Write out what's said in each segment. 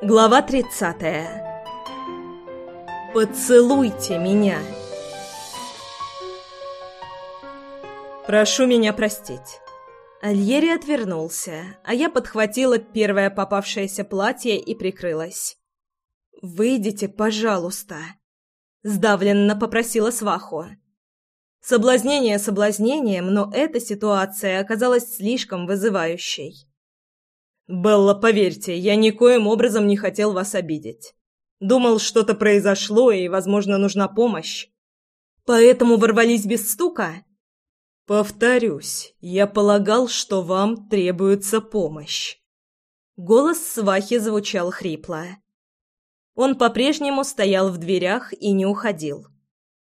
Глава 30. Поцелуйте меня. Прошу меня простить. Альери отвернулся, а я подхватила первое попавшееся платье и прикрылась. «Выйдите, пожалуйста», — сдавленно попросила сваху. Соблазнение соблазнением, но эта ситуация оказалась слишком вызывающей. «Белла, поверьте, я никоим образом не хотел вас обидеть. Думал, что-то произошло и, возможно, нужна помощь. Поэтому ворвались без стука?» «Повторюсь, я полагал, что вам требуется помощь». Голос свахи звучал хрипло. Он по-прежнему стоял в дверях и не уходил.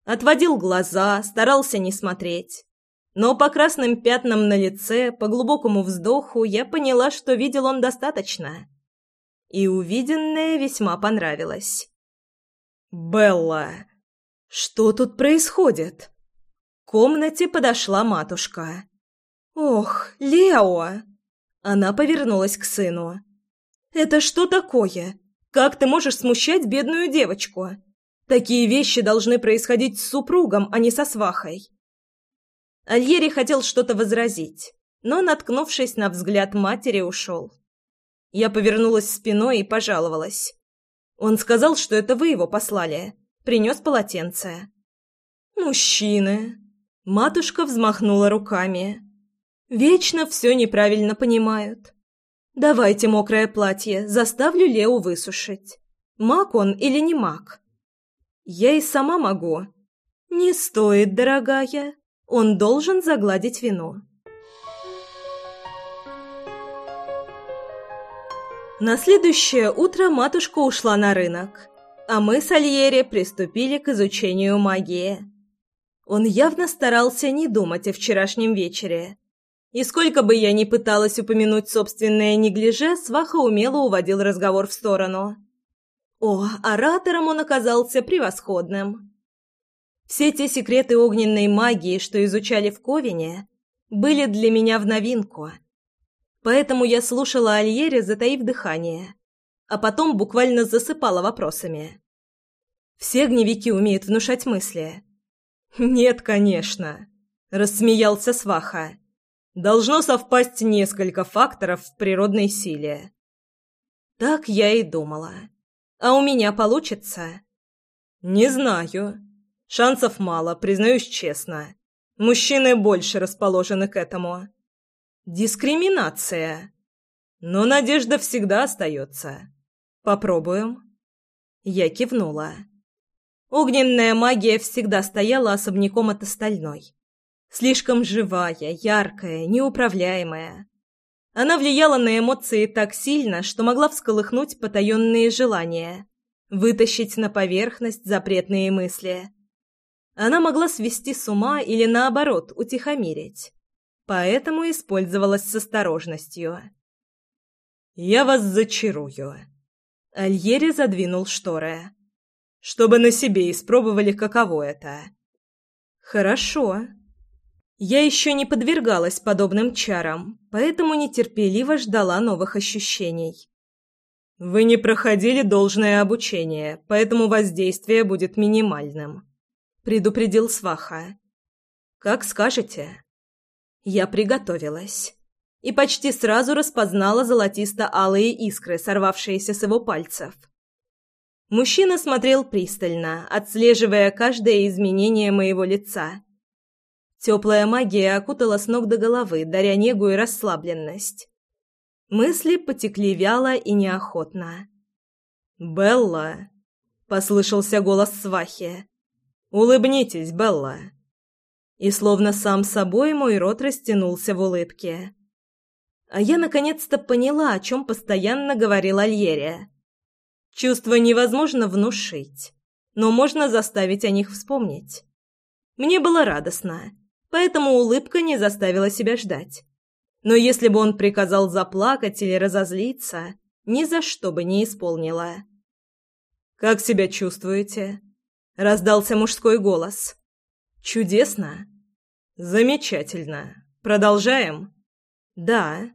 Отводил глаза, старался не смотреть. Но по красным пятнам на лице, по глубокому вздоху я поняла, что видел он достаточно. И увиденное весьма понравилось. «Белла, что тут происходит?» К комнате подошла матушка. «Ох, Лео!» Она повернулась к сыну. «Это что такое? Как ты можешь смущать бедную девочку? Такие вещи должны происходить с супругом, а не со свахой». Альери хотел что-то возразить, но, наткнувшись на взгляд матери, ушел. Я повернулась спиной и пожаловалась. Он сказал, что это вы его послали. Принес полотенце. «Мужчины!» Матушка взмахнула руками. «Вечно все неправильно понимают. Давайте мокрое платье, заставлю Лео высушить. Маг он или не маг?» «Я и сама могу». «Не стоит, дорогая», он должен загладить вину. На следующее утро матушка ушла на рынок, а мы с Альери приступили к изучению магии. Он явно старался не думать о вчерашнем вечере. И сколько бы я ни пыталась упомянуть собственное неглиже, Сваха умело уводил разговор в сторону. О, оратором он оказался превосходным. Все те секреты огненной магии, что изучали в Ковине, были для меня в новинку. Поэтому я слушала Альере, затаив дыхание, а потом буквально засыпала вопросами. Все гневики умеют внушать мысли. «Нет, конечно», — рассмеялся Сваха. «Должно совпасть несколько факторов в природной силе». Так я и думала. «А у меня получится?» «Не знаю», Шансов мало, признаюсь честно. Мужчины больше расположены к этому. Дискриминация. Но надежда всегда остается. Попробуем. Я кивнула. Огненная магия всегда стояла особняком от остальной. Слишком живая, яркая, неуправляемая. Она влияла на эмоции так сильно, что могла всколыхнуть потаенные желания, вытащить на поверхность запретные мысли – она могла свести с ума или, наоборот, утихомирить. Поэтому использовалась с осторожностью. «Я вас зачарую». Альери задвинул шторы. «Чтобы на себе испробовали, каково это». «Хорошо». Я еще не подвергалась подобным чарам, поэтому нетерпеливо ждала новых ощущений. «Вы не проходили должное обучение, поэтому воздействие будет минимальным», предупредил сваха. «Как скажете». Я приготовилась и почти сразу распознала золотисто-алые искры, сорвавшиеся с его пальцев. Мужчина смотрел пристально, отслеживая каждое изменение моего лица. Теплая магия окутала с ног до головы, даря негу и расслабленность. Мысли потекли вяло и неохотно. «Белла!» — послышался голос свахи. Улыбнитесь, Белла!» И словно сам собой мой рот растянулся в улыбке. А я наконец-то поняла, о чем постоянно говорил Альерия. Чувства невозможно внушить, но можно заставить о них вспомнить. Мне было радостно, поэтому улыбка не заставила себя ждать. Но если бы он приказал заплакать или разозлиться, ни за что бы не исполнила. «Как себя чувствуете?» Раздался мужской голос. «Чудесно!» «Замечательно! Продолжаем?» «Да».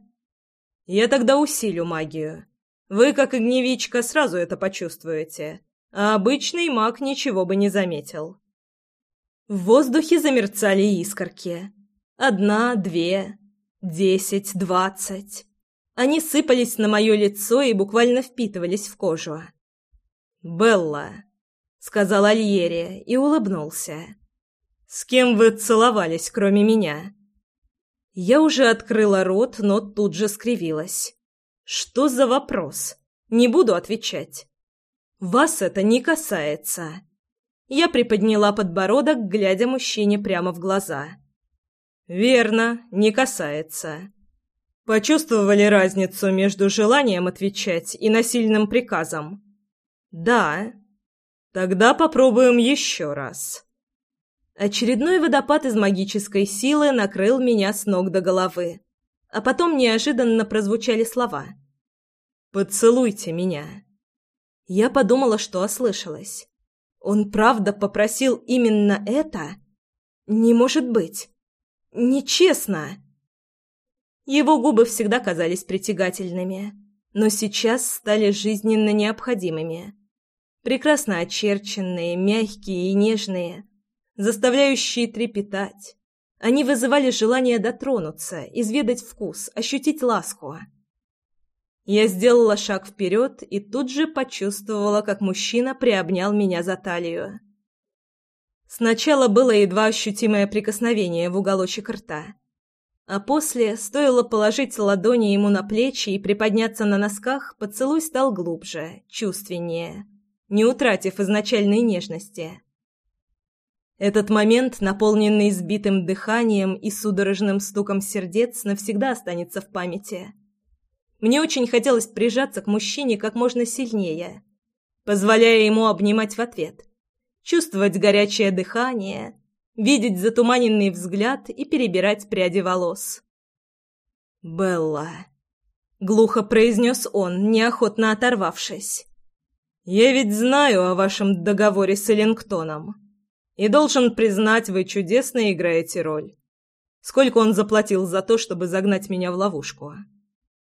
«Я тогда усилю магию. Вы, как огневичка, сразу это почувствуете, а обычный маг ничего бы не заметил». В воздухе замерцали искорки. Одна, две, десять, двадцать. Они сыпались на мое лицо и буквально впитывались в кожу. «Белла!» сказал Альери и улыбнулся. «С кем вы целовались, кроме меня?» Я уже открыла рот, но тут же скривилась. «Что за вопрос? Не буду отвечать. Вас это не касается». Я приподняла подбородок, глядя мужчине прямо в глаза. «Верно, не касается». Почувствовали разницу между желанием отвечать и насильным приказом? «Да», Тогда попробуем еще раз. Очередной водопад из магической силы накрыл меня с ног до головы. А потом неожиданно прозвучали слова. «Поцелуйте меня». Я подумала, что ослышалась. Он правда попросил именно это? Не может быть. Нечестно. Его губы всегда казались притягательными, но сейчас стали жизненно необходимыми прекрасно очерченные, мягкие и нежные, заставляющие трепетать. Они вызывали желание дотронуться, изведать вкус, ощутить ласку. Я сделала шаг вперед и тут же почувствовала, как мужчина приобнял меня за талию. Сначала было едва ощутимое прикосновение в уголочек рта. А после, стоило положить ладони ему на плечи и приподняться на носках, поцелуй стал глубже, чувственнее не утратив изначальной нежности. Этот момент, наполненный сбитым дыханием и судорожным стуком сердец, навсегда останется в памяти. Мне очень хотелось прижаться к мужчине как можно сильнее, позволяя ему обнимать в ответ, чувствовать горячее дыхание, видеть затуманенный взгляд и перебирать пряди волос. «Белла», — глухо произнес он, неохотно оторвавшись. Я ведь знаю о вашем договоре с Эллингтоном. И должен признать, вы чудесно играете роль. Сколько он заплатил за то, чтобы загнать меня в ловушку?»